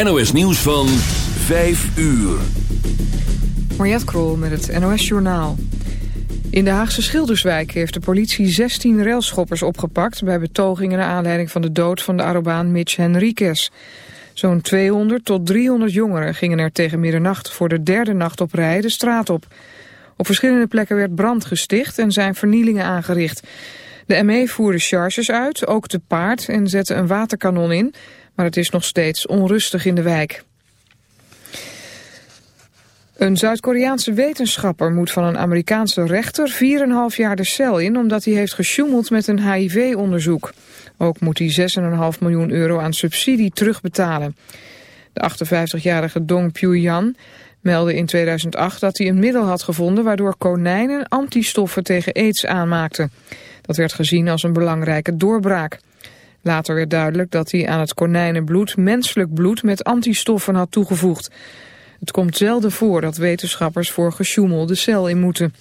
NOS Nieuws van 5 uur. Mariette Krol met het NOS Journaal. In de Haagse Schilderswijk heeft de politie 16 railschoppers opgepakt... bij betogingen naar aanleiding van de dood van de Arobaan Mitch Henriquez. Zo'n 200 tot 300 jongeren gingen er tegen middernacht... voor de derde nacht op rij de straat op. Op verschillende plekken werd brand gesticht en zijn vernielingen aangericht. De ME voerde charges uit, ook te paard, en zette een waterkanon in maar het is nog steeds onrustig in de wijk. Een Zuid-Koreaanse wetenschapper moet van een Amerikaanse rechter 4,5 jaar de cel in omdat hij heeft gesjoemeld met een HIV-onderzoek. Ook moet hij 6,5 miljoen euro aan subsidie terugbetalen. De 58-jarige Dong Pyu-yan meldde in 2008 dat hij een middel had gevonden waardoor konijnen antistoffen tegen aids aanmaakten. Dat werd gezien als een belangrijke doorbraak. Later werd duidelijk dat hij aan het konijnenbloed menselijk bloed met antistoffen had toegevoegd. Het komt zelden voor dat wetenschappers voor gesjoemel de cel in moeten.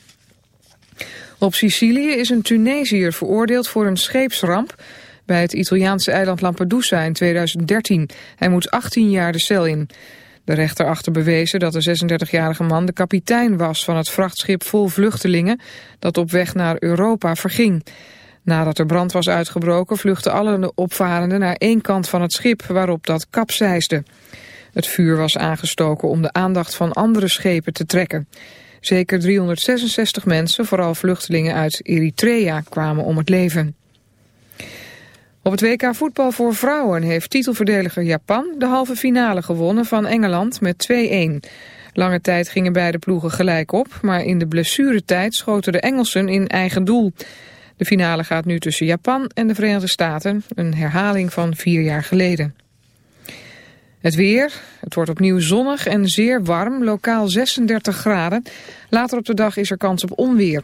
Op Sicilië is een Tunesiër veroordeeld voor een scheepsramp bij het Italiaanse eiland Lampedusa in 2013. Hij moet 18 jaar de cel in. De rechter achter bewezen dat de 36-jarige man de kapitein was van het vrachtschip vol vluchtelingen dat op weg naar Europa verging. Nadat er brand was uitgebroken vluchtten alle opvarenden naar één kant van het schip waarop dat kapseisde. Het vuur was aangestoken om de aandacht van andere schepen te trekken. Zeker 366 mensen, vooral vluchtelingen uit Eritrea, kwamen om het leven. Op het WK voetbal voor vrouwen heeft titelverdediger Japan de halve finale gewonnen van Engeland met 2-1. Lange tijd gingen beide ploegen gelijk op, maar in de blessuretijd schoten de Engelsen in eigen doel. De finale gaat nu tussen Japan en de Verenigde Staten, een herhaling van vier jaar geleden. Het weer, het wordt opnieuw zonnig en zeer warm, lokaal 36 graden. Later op de dag is er kans op onweer.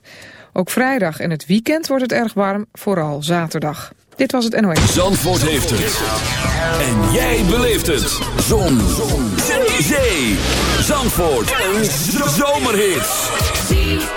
Ook vrijdag en het weekend wordt het erg warm, vooral zaterdag. Dit was het NOS. Zandvoort heeft het. En jij beleeft het. Zon. Zon. Zee. Zandvoort. Een zomerhit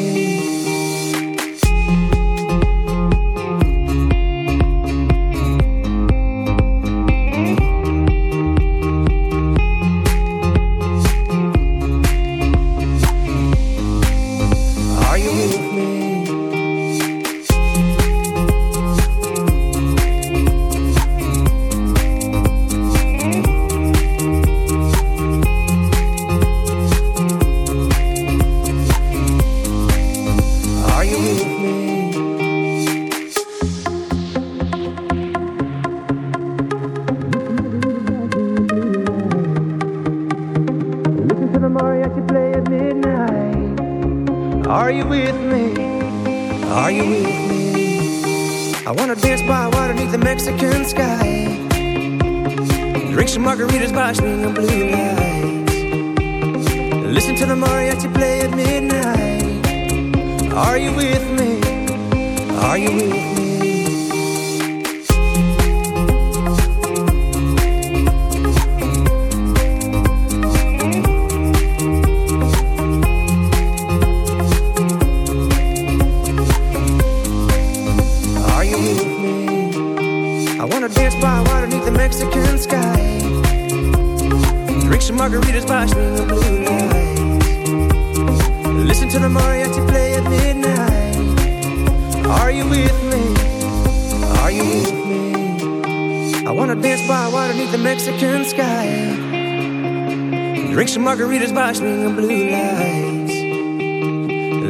watching the blue lights.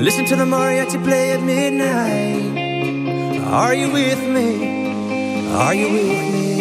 Listen to the mariachi play at midnight. Are you with me? Are you with me?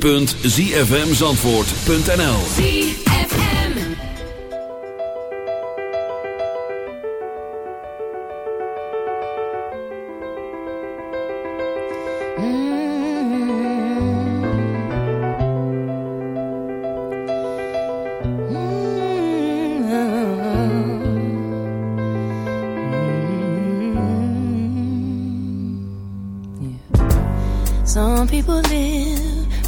www.zfmzandvoort.nl mm-hmm. mm-hmm. Some people live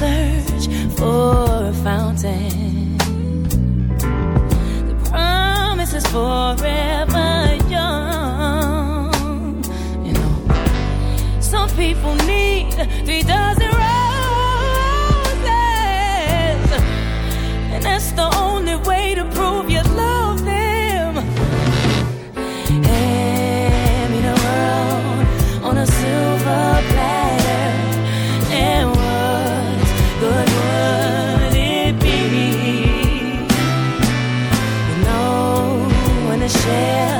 search for share,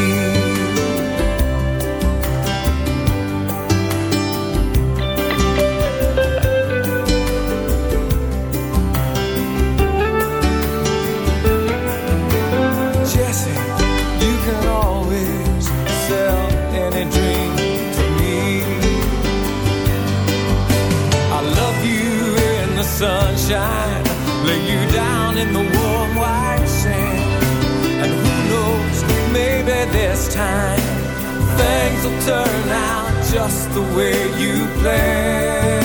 Lay you down in the warm white sand. And who knows, maybe this time things will turn out just the way you planned.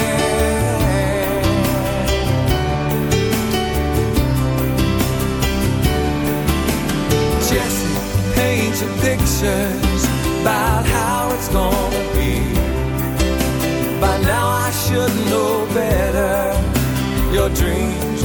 Jesse, paint your pictures about how it's gonna be. By now I should know better. Your dreams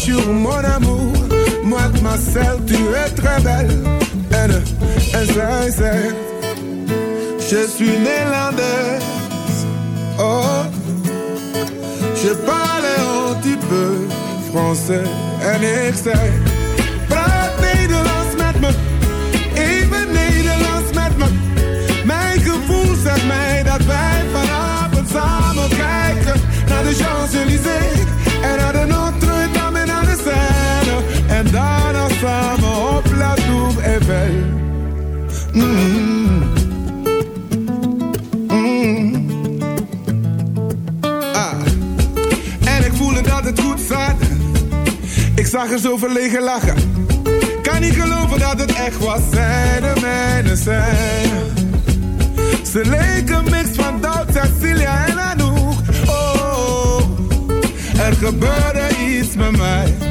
Bonjour mon amour, mademoiselle tu es très belle. En zij zegt, je suis Nederlands. Oh, je parle un petit peu français. En ik zei, praat Nederlands met me, even Nederlands met me. Mijn gevoel zegt mij dat wij vanavond samen kijken naar de Champs-Élysées en En daarna samen op La Tour Eiffel. Mm. Mm. Ah. En ik voelde dat het goed zat. Ik zag er zo verlegen lachen. Kan niet geloven dat het echt was. Zij de mijne zijn. Ze leken mix van Doubt, Cecilia en Anouk. Oh, er gebeurde iets met mij.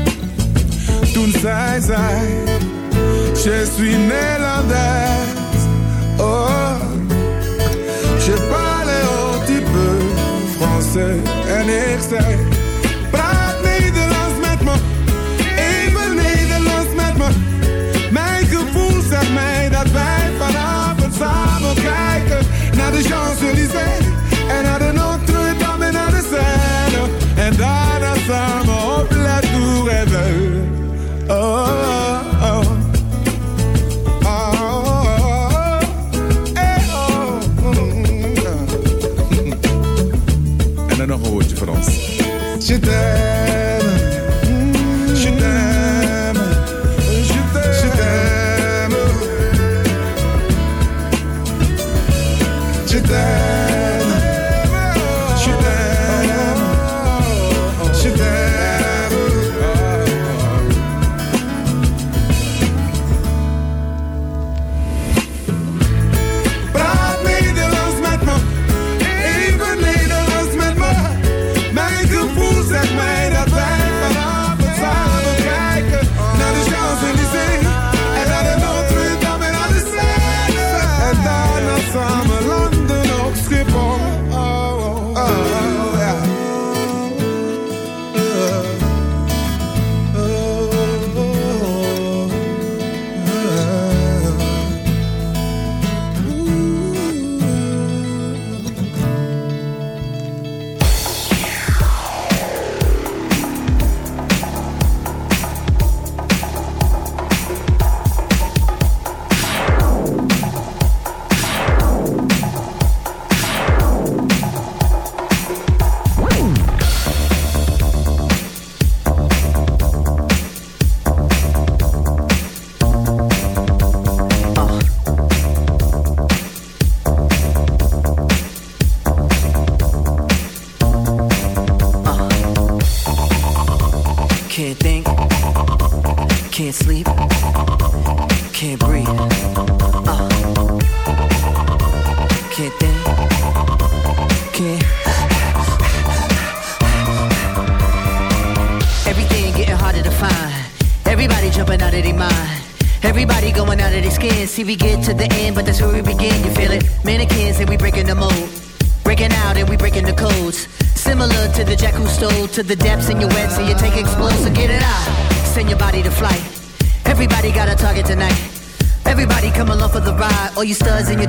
Je suis Nederlands. Oh, je parle un petit peu français. En ik All you studs and your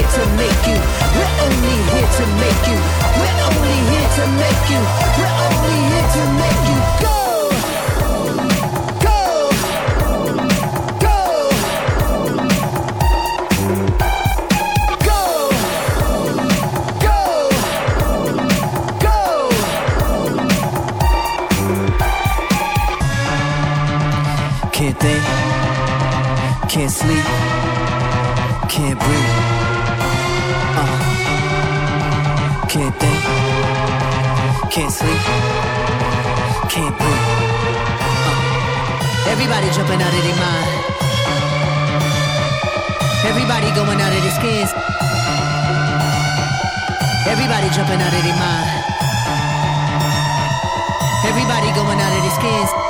here to make you. We're only here to make you. We're only here to make you. We're only here to make you go. Go. Go. Go. Go. Go. Can't think, can't sleep, sleep, can't breathe. Everybody jumping out of their mind. Everybody going out of their skins. Everybody jumping out of their mind. Everybody going out of their skins.